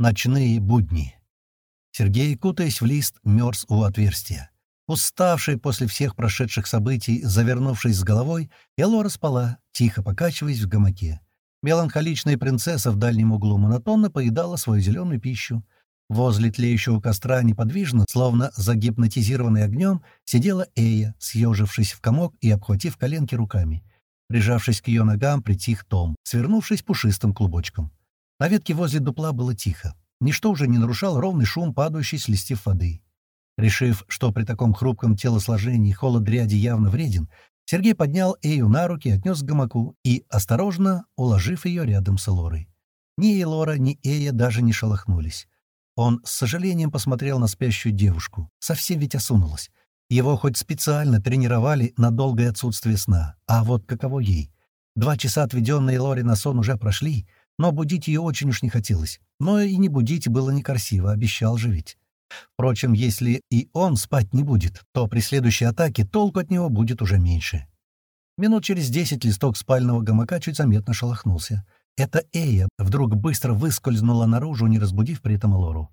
Ночные будни. Сергей, кутаясь в лист, мерз у отверстия. Уставший после всех прошедших событий, завернувшись с головой, Элора спала, тихо покачиваясь в гамаке. Меланхоличная принцесса в дальнем углу монотонно поедала свою зеленую пищу. Возле тлеющего костра неподвижно, словно загипнотизированный огнем, сидела Эя, съежившись в комок и обхватив коленки руками. Прижавшись к ее ногам, притих Том, свернувшись пушистым клубочком. На ветке возле дупла было тихо. Ничто уже не нарушал ровный шум, падающий с листьев воды. Решив, что при таком хрупком телосложении холод дряди явно вреден, Сергей поднял Эю на руки, отнес к гамаку и, осторожно, уложив ее рядом с Элорой. Ни Элора, ни Эя даже не шелохнулись. Он с сожалением посмотрел на спящую девушку. Совсем ведь осунулась. Его хоть специально тренировали на долгое отсутствие сна. А вот каково ей? Два часа, отведенные Лори на сон, уже прошли, но будить ее очень уж не хотелось. Но и не будить было некрасиво, обещал же ведь. Впрочем, если и он спать не будет, то при следующей атаке толку от него будет уже меньше. Минут через десять листок спального гамака чуть заметно шелохнулся. Это Эя вдруг быстро выскользнула наружу, не разбудив при этом Лору.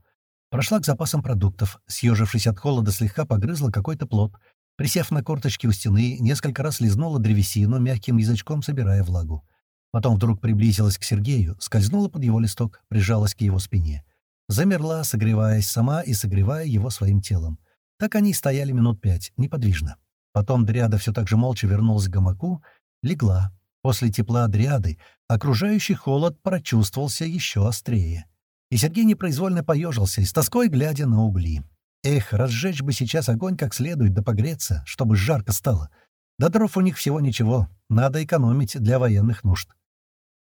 Прошла к запасам продуктов, съежившись от холода, слегка погрызла какой-то плод. Присев на корточки у стены, несколько раз лизнула древесину, мягким язычком собирая влагу. Потом вдруг приблизилась к Сергею, скользнула под его листок, прижалась к его спине. Замерла, согреваясь сама и согревая его своим телом. Так они стояли минут пять, неподвижно. Потом Дриада все так же молча вернулась к гамаку, легла. После тепла Дриады окружающий холод прочувствовался еще острее. И Сергей непроизвольно поежился, с тоской глядя на угли. Эх, разжечь бы сейчас огонь как следует, да погреться, чтобы жарко стало. Да дров у них всего ничего, надо экономить для военных нужд.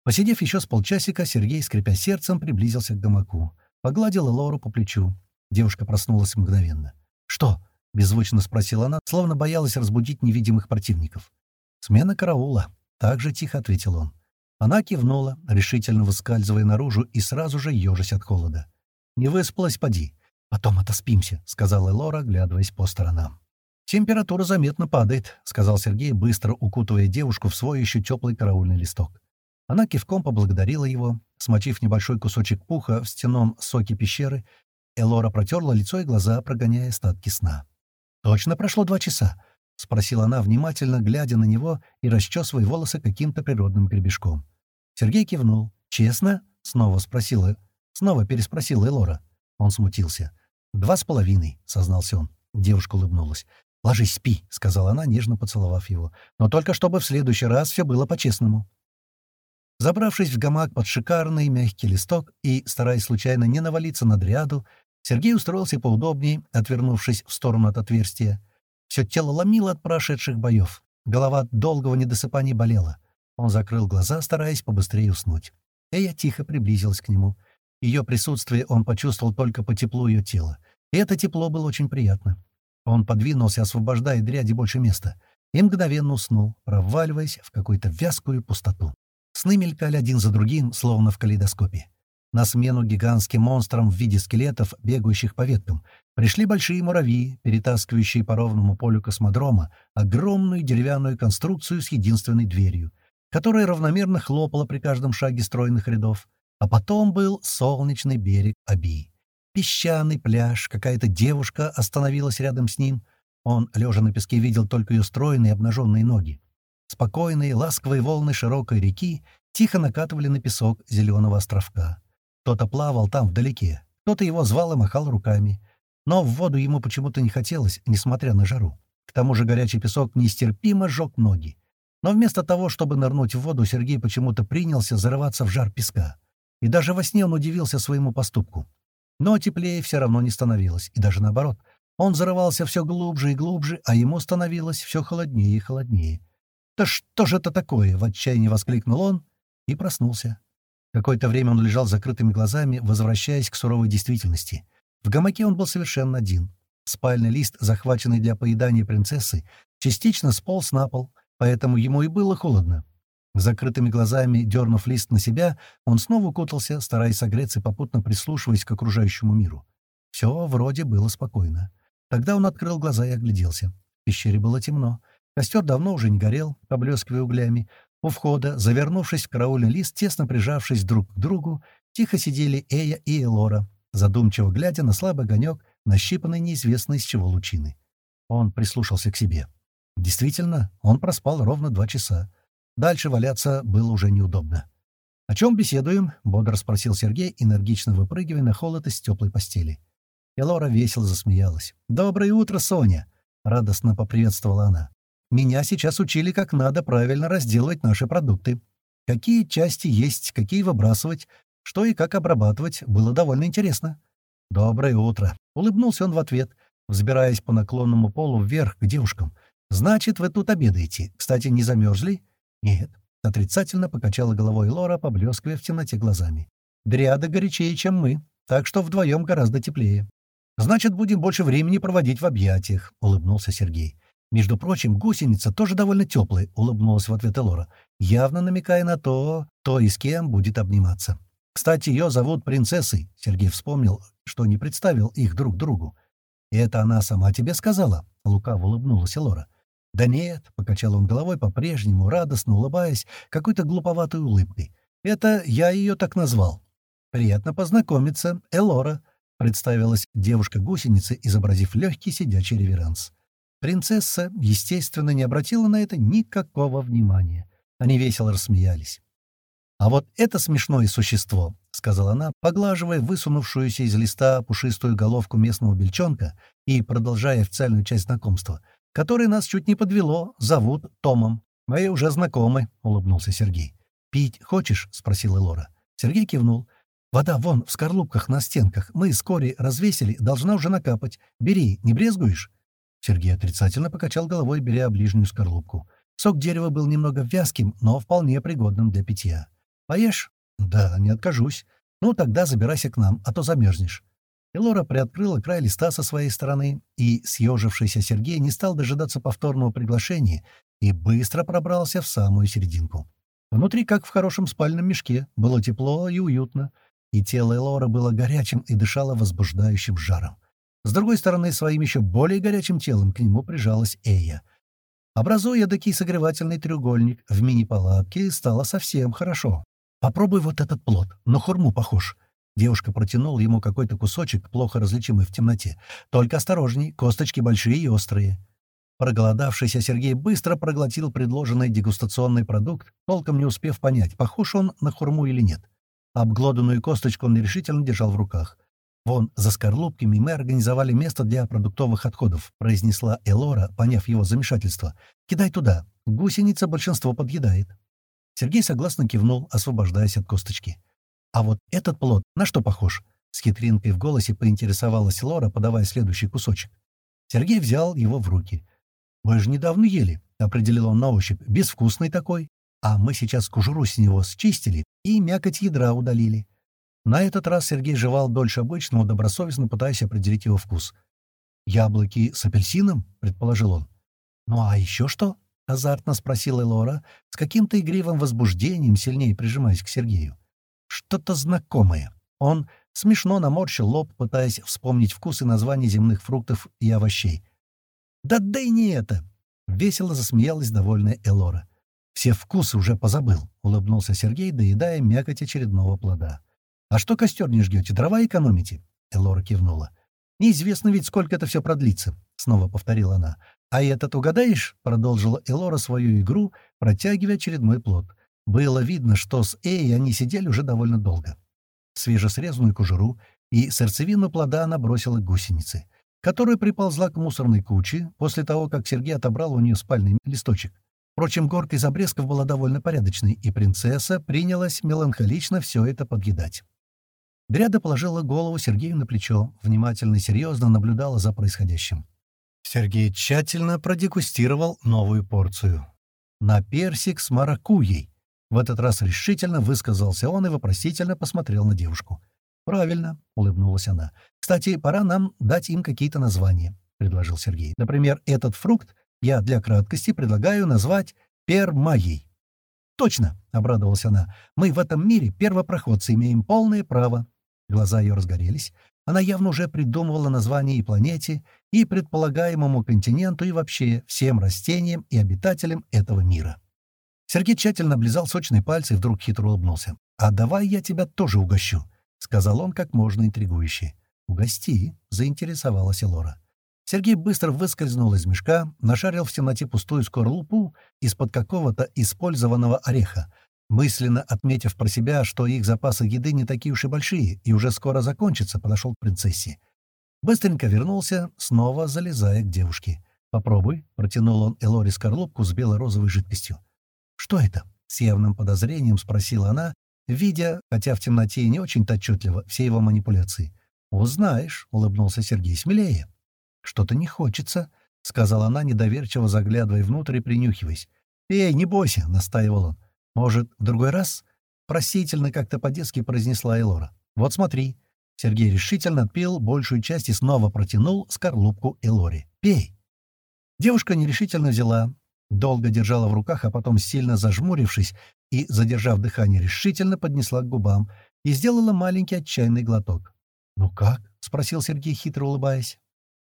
Посидев еще с полчасика, Сергей, скрипя сердцем, приблизился к гамаку. Погладила Лору по плечу. Девушка проснулась мгновенно. «Что?» — беззвучно спросила она, словно боялась разбудить невидимых противников. «Смена караула», — так же тихо ответил он. Она кивнула, решительно выскальзывая наружу и сразу же ежась от холода. «Не выспалась, поди. Потом отоспимся», — сказала Лора, глядываясь по сторонам. «Температура заметно падает», — сказал Сергей, быстро укутывая девушку в свой еще теплый караульный листок. Она кивком поблагодарила его, смочив небольшой кусочек пуха в стеном соке пещеры, Элора протерла лицо и глаза, прогоняя остатки сна. «Точно прошло два часа?» — спросила она, внимательно глядя на него и расчесывая волосы каким-то природным гребешком. Сергей кивнул. «Честно?» — снова спросила. Снова переспросила Элора. Он смутился. «Два с половиной», — сознался он. Девушка улыбнулась. «Ложись, спи», — сказала она, нежно поцеловав его. «Но только чтобы в следующий раз все было по-честному». Забравшись в гамак под шикарный мягкий листок и, стараясь случайно не навалиться на дряду, Сергей устроился поудобнее, отвернувшись в сторону от отверстия. Все тело ломило от прошедших боев. Голова от долгого недосыпания болела. Он закрыл глаза, стараясь побыстрее уснуть. Эя тихо приблизилась к нему. Ее присутствие он почувствовал только по теплу ее тела. И это тепло было очень приятно. Он подвинулся, освобождая дряди больше места, и мгновенно уснул, проваливаясь в какую-то вязкую пустоту. Сны мелькали один за другим, словно в калейдоскопе. На смену гигантским монстрам в виде скелетов, бегающих по веткам, пришли большие муравьи, перетаскивающие по ровному полю космодрома огромную деревянную конструкцию с единственной дверью, которая равномерно хлопала при каждом шаге стройных рядов. А потом был солнечный берег Аби. Песчаный пляж, какая-то девушка остановилась рядом с ним. Он, лежа на песке, видел только ее стройные обнаженные ноги. Спокойные, ласковые волны широкой реки тихо накатывали на песок зеленого островка. Кто-то плавал там вдалеке, кто-то его звал и махал руками. Но в воду ему почему-то не хотелось, несмотря на жару. К тому же горячий песок нестерпимо жег ноги. Но вместо того, чтобы нырнуть в воду, Сергей почему-то принялся зарываться в жар песка. И даже во сне он удивился своему поступку. Но теплее все равно не становилось, и даже наоборот. Он зарывался все глубже и глубже, а ему становилось все холоднее и холоднее. «Да что же это такое?» — в отчаянии воскликнул он и проснулся. Какое-то время он лежал с закрытыми глазами, возвращаясь к суровой действительности. В гамаке он был совершенно один. Спальный лист, захваченный для поедания принцессы, частично сполз на пол, поэтому ему и было холодно. Закрытыми глазами, дернув лист на себя, он снова укутался, стараясь согреться и попутно прислушиваясь к окружающему миру. Все вроде было спокойно. Тогда он открыл глаза и огляделся. В пещере было темно. Костер давно уже не горел, поблескивая углями. У входа, завернувшись в караульный лист, тесно прижавшись друг к другу, тихо сидели Эя и Элора, задумчиво глядя на слабый огонек, нащипанный неизвестно из чего лучины. Он прислушался к себе. Действительно, он проспал ровно два часа. Дальше валяться было уже неудобно. «О чем беседуем?» — бодро спросил Сергей, энергично выпрыгивая на холод из теплой постели. И Лора весело засмеялась. «Доброе утро, Соня!» — радостно поприветствовала она. «Меня сейчас учили, как надо правильно разделывать наши продукты. Какие части есть, какие выбрасывать, что и как обрабатывать, было довольно интересно». «Доброе утро!» — улыбнулся он в ответ, взбираясь по наклонному полу вверх к девушкам. «Значит, вы тут обедаете. Кстати, не замерзли?» «Нет». Отрицательно покачала головой Лора, поблескивая в темноте глазами. «Дриада горячее, чем мы, так что вдвоем гораздо теплее». «Значит, будем больше времени проводить в объятиях», — улыбнулся Сергей. «Между прочим, гусеница тоже довольно теплая», — улыбнулась в ответ Элора, явно намекая на то, то и с кем будет обниматься. «Кстати, ее зовут принцессой», — Сергей вспомнил, что не представил их друг другу. «И это она сама тебе сказала?» — лукаво улыбнулась Элора. «Да нет», — покачал он головой по-прежнему, радостно улыбаясь, какой-то глуповатой улыбкой. «Это я ее так назвал». «Приятно познакомиться, Элора», — представилась девушка-гусеница, изобразив легкий сидячий реверанс. Принцесса, естественно, не обратила на это никакого внимания. Они весело рассмеялись. «А вот это смешное существо», — сказала она, поглаживая высунувшуюся из листа пушистую головку местного бельчонка и продолжая официальную часть знакомства — которое нас чуть не подвело, зовут Томом. Мы уже знакомы», — улыбнулся Сергей. «Пить хочешь?» — спросила Лора. Сергей кивнул. «Вода вон, в скорлупках на стенках. Мы вскоре развесили, должна уже накапать. Бери, не брезгуешь?» Сергей отрицательно покачал головой, беря ближнюю скорлупку. Сок дерева был немного вязким, но вполне пригодным для питья. «Поешь?» «Да, не откажусь. Ну, тогда забирайся к нам, а то замерзнешь». Элора приоткрыла край листа со своей стороны, и съежившийся Сергей не стал дожидаться повторного приглашения и быстро пробрался в самую серединку. Внутри, как в хорошем спальном мешке, было тепло и уютно, и тело Элора было горячим и дышало возбуждающим жаром. С другой стороны, своим еще более горячим телом к нему прижалась Эя. Образуя такой согревательный треугольник, в мини-палатке стало совсем хорошо. «Попробуй вот этот плод, на хурму похож», Девушка протянула ему какой-то кусочек, плохо различимый в темноте. «Только осторожней, косточки большие и острые». Проголодавшийся Сергей быстро проглотил предложенный дегустационный продукт, толком не успев понять, похож он на хурму или нет. Обглоданную косточку он нерешительно держал в руках. «Вон, за скорлупками мы организовали место для продуктовых отходов», — произнесла Элора, поняв его замешательство. «Кидай туда. Гусеница большинство подъедает». Сергей согласно кивнул, освобождаясь от косточки. «А вот этот плод на что похож?» С хитринкой в голосе поинтересовалась Лора, подавая следующий кусочек. Сергей взял его в руки. «Вы же недавно ели», — определил он на ощупь. «Безвкусный такой. А мы сейчас кожуру с него счистили и мякоть ядра удалили». На этот раз Сергей жевал дольше обычного, добросовестно пытаясь определить его вкус. «Яблоки с апельсином?» — предположил он. «Ну а еще что?» — азартно спросила Лора, с каким-то игривым возбуждением, сильнее прижимаясь к Сергею. Что-то знакомое. Он смешно наморщил лоб, пытаясь вспомнить вкус и названия земных фруктов и овощей. «Да да и не это!» — весело засмеялась довольная Элора. «Все вкусы уже позабыл», — улыбнулся Сергей, доедая мякоть очередного плода. «А что костер не ждете? Дрова экономите?» Элора кивнула. «Неизвестно ведь, сколько это все продлится», — снова повторила она. «А этот угадаешь?» — продолжила Элора свою игру, протягивая очередной плод. Было видно, что с Эй они сидели уже довольно долго. Свежесрезанную кожуру и сердцевину плода она бросила к гусенице, которая приползла к мусорной куче после того, как Сергей отобрал у нее спальный листочек. Впрочем, горка из обрезков была довольно порядочной, и принцесса принялась меланхолично все это подъедать. Дряда положила голову Сергею на плечо, внимательно и серьезно наблюдала за происходящим. Сергей тщательно продегустировал новую порцию. На персик с маракуйей, в этот раз решительно высказался он и вопросительно посмотрел на девушку. «Правильно», — улыбнулась она. «Кстати, пора нам дать им какие-то названия», — предложил Сергей. «Например, этот фрукт я для краткости предлагаю назвать пермаей». «Точно», — обрадовалась она. «Мы в этом мире первопроходцы имеем полное право». Глаза ее разгорелись. Она явно уже придумывала название и планете, и предполагаемому континенту, и вообще всем растениям и обитателям этого мира. Сергей тщательно облизал сочные пальцы и вдруг хитро улыбнулся. «А давай я тебя тоже угощу», — сказал он как можно интригующе. «Угости», — заинтересовалась Элора. Сергей быстро выскользнул из мешка, нашарил в темноте пустую скорлупу из-под какого-то использованного ореха, мысленно отметив про себя, что их запасы еды не такие уж и большие, и уже скоро закончатся, подошел к принцессе. Быстренько вернулся, снова залезая к девушке. «Попробуй», — протянул он Элори скорлупку с бело-розовой жидкостью. «Что это?» — с явным подозрением спросила она, видя, хотя в темноте и не очень-то отчетливо, все его манипуляции. «Узнаешь», — улыбнулся Сергей, — «смелее». «Что-то не хочется», — сказала она, недоверчиво заглядывая внутрь и принюхиваясь. «Эй, не бойся», — настаивал он. «Может, в другой раз?» — просительно как-то по-детски произнесла Элора. «Вот смотри». Сергей решительно отпил большую часть и снова протянул скорлупку Элоре. «Пей». Девушка нерешительно взяла, долго держала в руках, а потом, сильно зажмурившись и, задержав дыхание, решительно поднесла к губам и сделала маленький отчаянный глоток. «Ну как?» — спросил Сергей, хитро улыбаясь.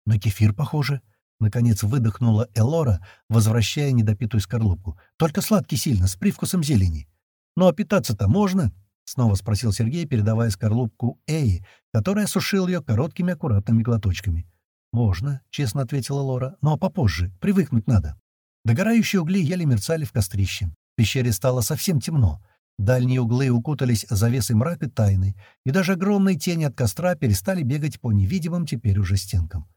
«На кефир похоже». Наконец выдохнула Элора, возвращая недопитую скорлупку. «Только сладкий сильно, с привкусом зелени». «Ну а питаться-то можно?» — снова спросил Сергей, передавая скорлупку Эи, которая сушил ее короткими аккуратными глоточками. «Можно», — честно ответила Лора, — «но попозже, привыкнуть надо». Догорающие угли еле мерцали в кострище. В пещере стало совсем темно. Дальние углы укутались завесой мрака тайны, и даже огромные тени от костра перестали бегать по невидимым теперь уже стенкам.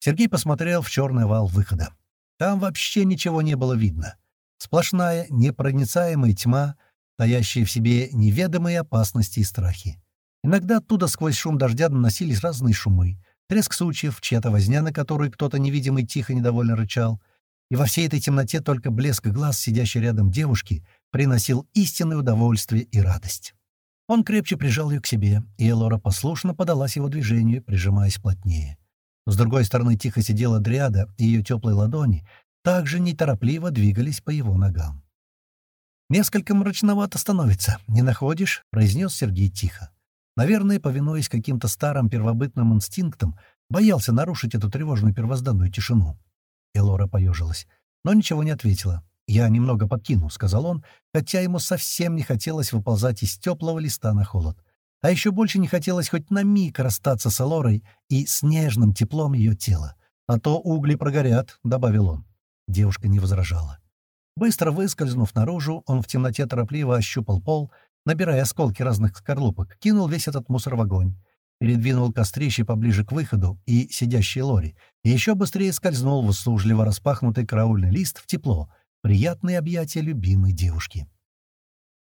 Сергей посмотрел в черный вал выхода. Там вообще ничего не было видно. Сплошная, непроницаемая тьма, таящая в себе неведомые опасности и страхи. Иногда оттуда сквозь шум дождя доносились разные шумы — треск сучьев, чья-то возня, на которую кто-то невидимый тихо недовольно рычал. И во всей этой темноте только блеск глаз, сидящей рядом девушки, приносил истинное удовольствие и радость. Он крепче прижал ее к себе, и Элора послушно подалась его движению, прижимаясь плотнее. С другой стороны тихо сидела Дриада, и ее теплые ладони также неторопливо двигались по его ногам. «Несколько мрачновато становится, не находишь?» — произнес Сергей тихо. Наверное, повинуясь каким-то старым первобытным инстинктам, боялся нарушить эту тревожную первозданную тишину. Элора поежилась, но ничего не ответила. «Я немного подкину», — сказал он, хотя ему совсем не хотелось выползать из теплого листа на холод. А еще больше не хотелось хоть на миг расстаться с Элорой и с нежным теплом ее тела. «А то угли прогорят», — добавил он. Девушка не возражала. Быстро выскользнув наружу, он в темноте торопливо ощупал пол набирая осколки разных скорлупок, кинул весь этот мусор в огонь, передвинул кострище поближе к выходу и сидящей Лори, и еще быстрее скользнул в услужливо распахнутый караульный лист в тепло, приятные объятия любимой девушки.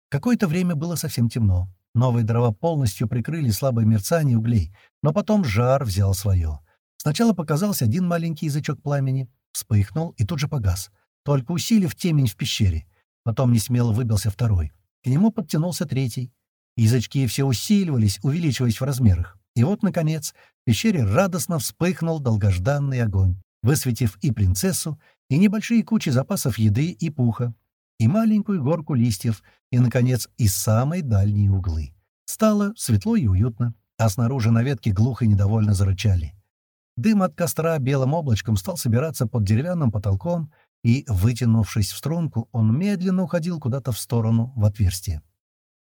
Какое-то время было совсем темно. Новые дрова полностью прикрыли слабое мерцание углей, но потом жар взял свое. Сначала показался один маленький язычок пламени, вспыхнул и тут же погас, только усилив темень в пещере. Потом несмело выбился второй. К нему подтянулся третий. Язычки все усиливались, увеличиваясь в размерах. И вот, наконец, в пещере радостно вспыхнул долгожданный огонь, высветив и принцессу, и небольшие кучи запасов еды и пуха, и маленькую горку листьев, и, наконец, и самые дальние углы. Стало светло и уютно, а снаружи на ветке глухо и недовольно зарычали. Дым от костра белым облачком стал собираться под деревянным потолком, и, вытянувшись в струнку, он медленно уходил куда-то в сторону, в отверстие.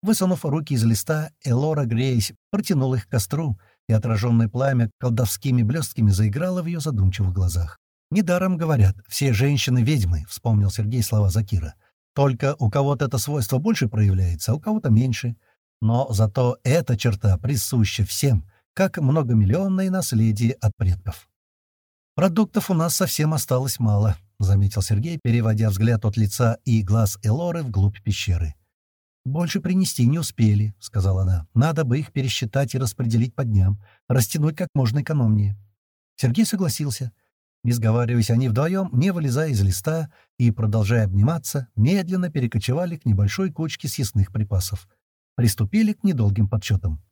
Высунув руки из листа, Элора, греясь, протянул их к костру, и отраженное пламя колдовскими блестками заиграло в ее задумчивых глазах. «Недаром говорят, все женщины — ведьмы», — вспомнил Сергей слова Закира. «Только у кого-то это свойство больше проявляется, а у кого-то меньше. Но зато эта черта присуща всем, как многомиллионное наследие от предков. Продуктов у нас совсем осталось мало, — заметил Сергей, переводя взгляд от лица и глаз Элоры вглубь пещеры. «Больше принести не успели», — сказала она. «Надо бы их пересчитать и распределить по дням, растянуть как можно экономнее». Сергей согласился. Не сговариваясь, они вдвоем, не вылезая из листа и, продолжая обниматься, медленно перекочевали к небольшой кучке съестных припасов. Приступили к недолгим подсчетам.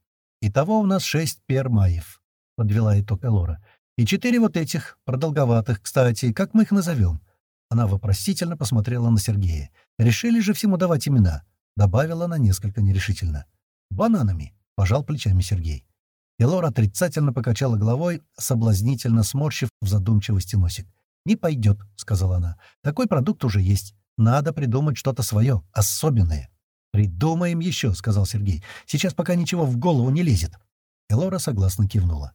«Итого у нас шесть пермаев», — подвела итог Элора. И четыре вот этих, продолговатых, кстати, как мы их назовем?» Она вопросительно посмотрела на Сергея. «Решили же всему давать имена», — добавила она несколько нерешительно. «Бананами», — пожал плечами Сергей. И Лора отрицательно покачала головой, соблазнительно сморщив в задумчивости носик. «Не пойдет», — сказала она. «Такой продукт уже есть. Надо придумать что-то свое, особенное». «Придумаем еще», — сказал Сергей. «Сейчас пока ничего в голову не лезет». Элора согласно кивнула.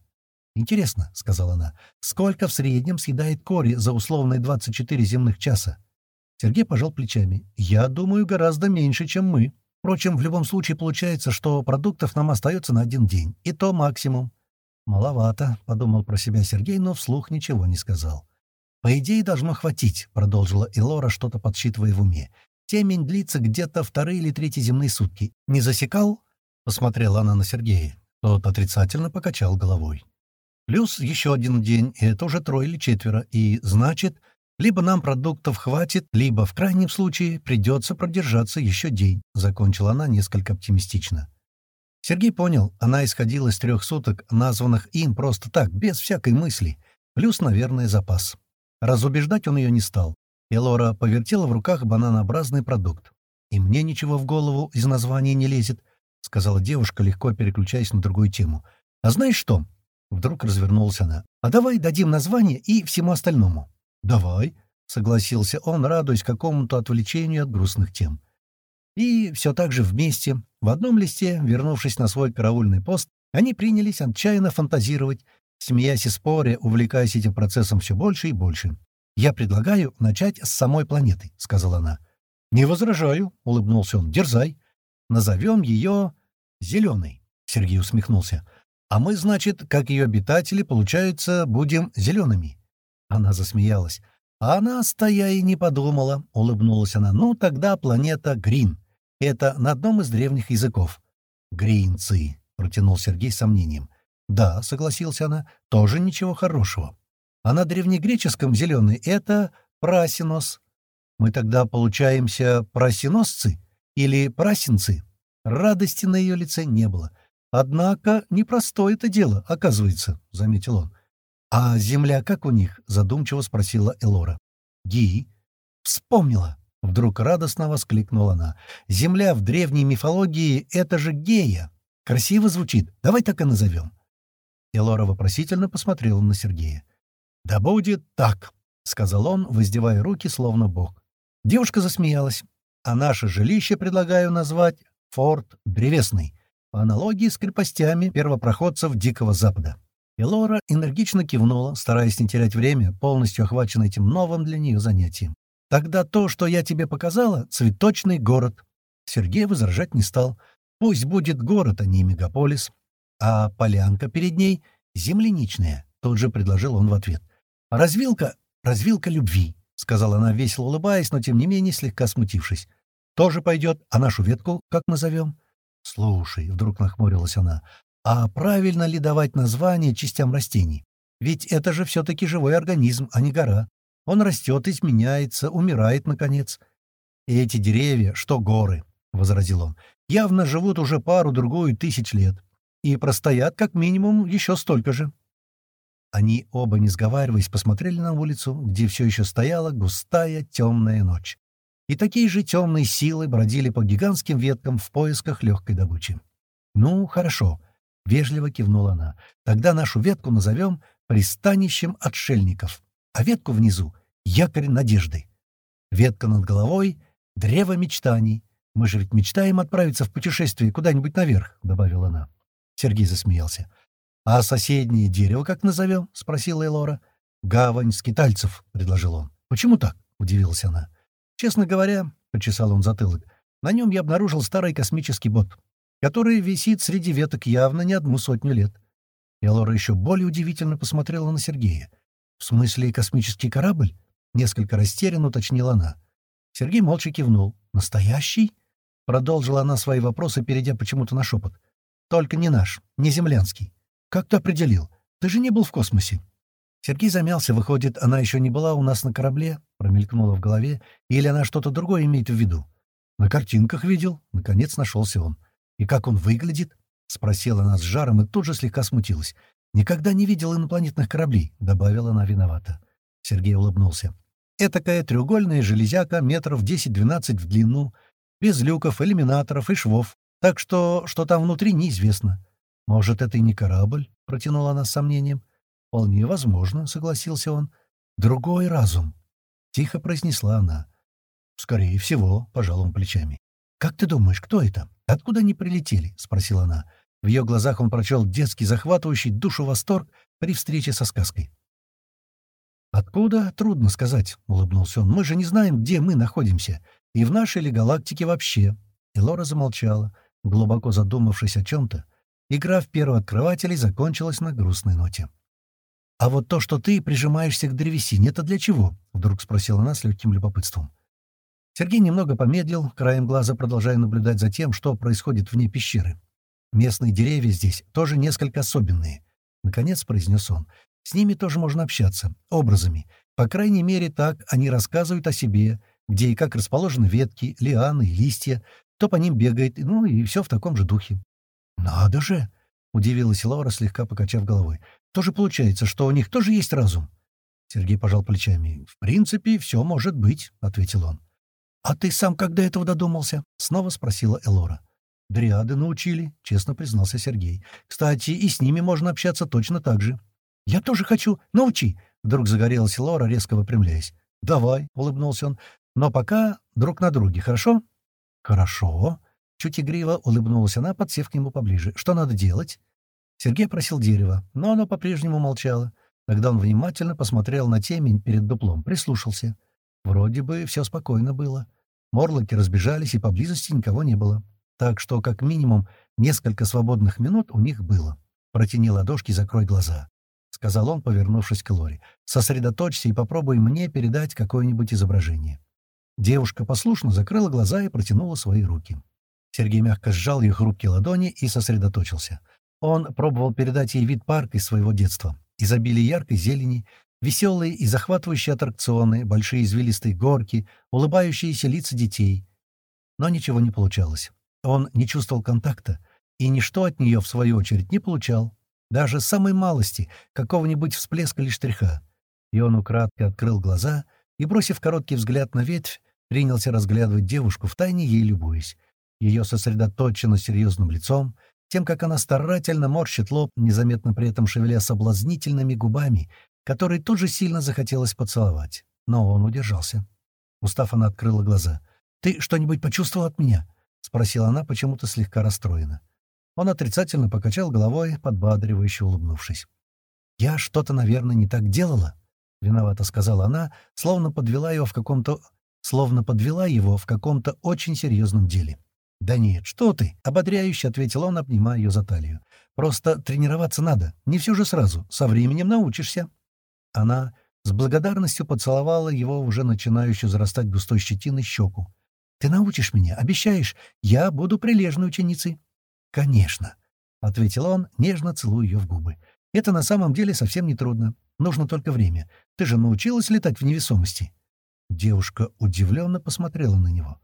«Интересно», — сказала она, — «сколько в среднем съедает Кори за условные 24 земных часа?» Сергей пожал плечами. «Я думаю, гораздо меньше, чем мы. Впрочем, в любом случае получается, что продуктов нам остается на один день. И то максимум». «Маловато», — подумал про себя Сергей, но вслух ничего не сказал. «По идее, должно хватить», — продолжила Элора, что-то подсчитывая в уме. «Темень длится где-то вторые или третьи земные сутки. Не засекал?» — посмотрела она на Сергея. Тот отрицательно покачал головой. «Плюс еще один день, и это уже трое или четверо, и, значит, либо нам продуктов хватит, либо, в крайнем случае, придется продержаться еще день», — закончила она несколько оптимистично. Сергей понял, она исходила из трех суток, названных им просто так, без всякой мысли, плюс, наверное, запас. Разубеждать он ее не стал. И Лора повертела в руках бананообразный продукт. «И мне ничего в голову из названия не лезет», — сказала девушка, легко переключаясь на другую тему. «А знаешь что?» — вдруг развернулась она. «А давай дадим название и всему остальному». «Давай», — согласился он, радуясь какому-то отвлечению от грустных тем. И все так же вместе, в одном листе, вернувшись на свой караульный пост, они принялись отчаянно фантазировать, смеясь и споря, увлекаясь этим процессом все больше и больше. «Я предлагаю начать с самой планеты», — сказала она. «Не возражаю», — улыбнулся он. «Дерзай. Назовем ее Зеленой», — Сергей усмехнулся. «А мы, значит, как ее обитатели, получается, будем зелеными». Она засмеялась. «А нас-то я и не подумала», — улыбнулась она. «Ну, тогда планета Грин. Это на одном из древних языков». «Гринцы», — протянул Сергей с сомнением. «Да», — согласился она, — «тоже ничего хорошего. А на древнегреческом зеленый — это прасинос. Мы тогда получаемся прасиносцы или прасинцы?» Радости на ее лице не было. «Однако непростое это дело, оказывается», — заметил он. «А земля как у них?» — задумчиво спросила Элора. «Ги». «Вспомнила!» — вдруг радостно воскликнула она. «Земля в древней мифологии — это же Гея. Красиво звучит. Давай так и назовем». Элора вопросительно посмотрела на Сергея. «Да будет так», — сказал он, воздевая руки, словно бог. Девушка засмеялась. «А наше жилище предлагаю назвать Форт Древесный, по аналогии с крепостями первопроходцев Дикого Запада». И Лора энергично кивнула, стараясь не терять время, полностью охваченной этим новым для нее занятием. «Тогда то, что я тебе показала, — цветочный город». Сергей возражать не стал. «Пусть будет город, а не мегаполис а полянка перед ней — земляничная», — тут же предложил он в ответ. «Развилка — развилка любви», — сказала она, весело улыбаясь, но тем не менее слегка смутившись. «Тоже пойдет, а нашу ветку как назовем?» «Слушай», — вдруг нахмурилась она, — «а правильно ли давать название частям растений? Ведь это же все-таки живой организм, а не гора. Он растет, изменяется, умирает, наконец». «И эти деревья, что горы», — возразил он, — «явно живут уже пару-другую тысяч лет и простоят как минимум еще столько же. Они оба, не сговариваясь, посмотрели на улицу, где все еще стояла густая темная ночь. И такие же темные силы бродили по гигантским веткам в поисках легкой добычи. «Ну, хорошо», — вежливо кивнула она. «Тогда нашу ветку назовем пристанищем отшельников, а ветку внизу — якорь надежды. Ветка над головой — древо мечтаний. Мы же ведь мечтаем отправиться в путешествие куда-нибудь наверх», — добавила она. Сергей засмеялся. «А соседнее дерево как назовем?» — спросила Элора. «Гавань скитальцев», — предложил он. «Почему так?» — удивилась она. «Честно говоря», — почесал он затылок, — «на нем я обнаружил старый космический бот, который висит среди веток явно не одну сотню лет». Элора еще более удивительно посмотрела на Сергея. «В смысле космический корабль?» — несколько растерянно уточнила она. Сергей молча кивнул. «Настоящий?» — продолжила она свои вопросы, перейдя почему-то на шепот. Только не наш, не землянский. Как ты определил? Ты же не был в космосе. Сергей замялся, выходит, она еще не была у нас на корабле, промелькнула в голове, или она что-то другое имеет в виду. На картинках видел, наконец нашелся он. И как он выглядит? Спросила она с жаром и тут же слегка смутилась. «Никогда не видел инопланетных кораблей», — добавила она виновата. Сергей улыбнулся. «Этакая треугольная железяка метров 10-12 в длину, без люков, иллюминаторов и швов. Так что, что там внутри, неизвестно. Может, это и не корабль, — протянула она с сомнением. Вполне возможно, — согласился он. Другой разум. Тихо произнесла она. Скорее всего, — пожал он плечами. «Как ты думаешь, кто это? Откуда они прилетели?» — спросила она. В ее глазах он прочел детский, захватывающий душу восторг при встрече со сказкой. «Откуда? Трудно сказать», — улыбнулся он. «Мы же не знаем, где мы находимся. И в нашей ли галактике вообще?» И Лора замолчала, глубоко задумавшись о чем-то. Игра в первооткрывателей закончилась на грустной ноте. «А вот то, что ты прижимаешься к древесине, это для чего?» — вдруг спросила она с легким любопытством. Сергей немного помедлил, краем глаза продолжая наблюдать за тем, что происходит вне пещеры. «Местные деревья здесь тоже несколько особенные», — наконец произнес он. «С ними тоже можно общаться, образами. По крайней мере, так они рассказывают о себе, где и как расположены ветки, лианы, листья, кто по ним бегает, ну и все в таком же духе». «Надо же!» — удивилась Лаура, слегка покачав головой. «Тоже получается, что у них тоже есть разум?» Сергей пожал плечами. «В принципе, все может быть», — ответил он. «А ты сам до этого додумался?» — снова спросила Элора. «Дриады научили», — честно признался Сергей. «Кстати, и с ними можно общаться точно так же». «Я тоже хочу. Научи!» — вдруг загорелась Лора, резко выпрямляясь. «Давай», — улыбнулся он. «Но пока друг на друге, хорошо?» «Хорошо». Чуть игриво улыбнулась она, подсев к нему поближе. «Что надо делать?» Сергей просил дерево, но оно по-прежнему молчало. Тогда он внимательно посмотрел на темень перед дуплом, прислушался. Вроде бы все спокойно было. Морлоки разбежались, и поблизости никого не было. Так что, как минимум, несколько свободных минут у них было. «Протяни ладошки, закрой глаза», — сказал он, повернувшись к Лори. «Сосредоточься и попробуй мне передать какое-нибудь изображение». Девушка послушно закрыла глаза и протянула свои руки. Сергей мягко сжал ее хрупкие ладони и сосредоточился. Он пробовал передать ей вид парка из своего детства. Изобилие яркой зелени, Веселые и захватывающие аттракционы, большие извилистые горки, улыбающиеся лица детей. Но ничего не получалось. Он не чувствовал контакта, и ничто от нее, в свою очередь, не получал. Даже самой малости, какого-нибудь всплеска или штриха. И он украдкой открыл глаза и, бросив короткий взгляд на ветвь, принялся разглядывать девушку, втайне ей любуясь. Ее сосредоточенно серьезным лицом, тем, как она старательно морщит лоб, незаметно при этом шевеля соблазнительными губами, который тут же сильно захотелось поцеловать. Но он удержался. Устав, она открыла глаза. «Ты что-нибудь почувствовал от меня?» — спросила она, почему-то слегка расстроена. Он отрицательно покачал головой, подбадривающе улыбнувшись. «Я что-то, наверное, не так делала?» — виновато сказала она, словно подвела его в каком-то... словно подвела его в каком-то очень серьезном деле. «Да нет, что ты!» — ободряюще ответил он, обнимая ее за талию. «Просто тренироваться надо. Не все же сразу. Со временем научишься». Она с благодарностью поцеловала его уже начинающую зарастать густой щетиной щеку. «Ты научишь меня, обещаешь? Я буду прилежной ученицей». «Конечно», — ответил он, нежно целуя ее в губы. «Это на самом деле совсем не трудно. Нужно только время. Ты же научилась летать в невесомости?» Девушка удивленно посмотрела на него.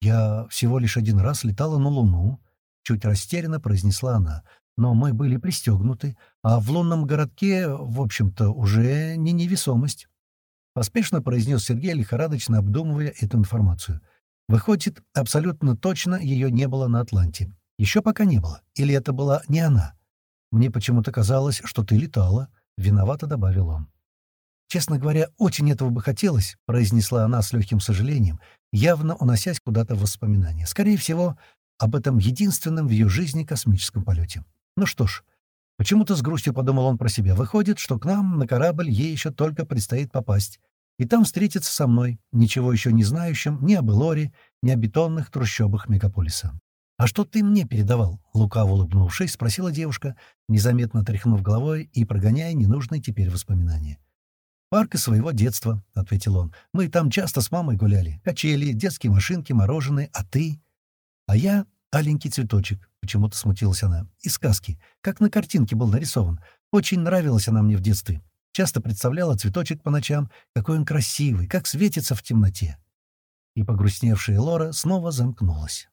«Я всего лишь один раз летала на Луну», — чуть растерянно произнесла она но мы были пристегнуты, а в лунном городке, в общем-то, уже не невесомость. Поспешно произнес Сергей, лихорадочно обдумывая эту информацию. Выходит, абсолютно точно ее не было на Атланте. Еще пока не было. Или это была не она? Мне почему-то казалось, что ты летала. Виновато добавил он. «Честно говоря, очень этого бы хотелось», — произнесла она с легким сожалением, явно уносясь куда-то в воспоминания. Скорее всего, об этом единственном в ее жизни космическом полете. Ну что ж, почему-то с грустью подумал он про себя. Выходит, что к нам на корабль ей еще только предстоит попасть. И там встретиться со мной, ничего еще не знающим ни об Элоре, ни о бетонных трущобах мегаполиса. «А что ты мне передавал?» — лукаво улыбнувшись, спросила девушка, незаметно тряхнув головой и прогоняя ненужные теперь воспоминания. «Парк из своего детства», — ответил он. «Мы там часто с мамой гуляли. Качели, детские машинки, мороженое. А ты?» «А я аленький цветочек», — почему-то смутилась она. «Из сказки. Как на картинке был нарисован. Очень нравилась она мне в детстве. Часто представляла цветочек по ночам, какой он красивый, как светится в темноте». И погрустневшая Лора снова замкнулась.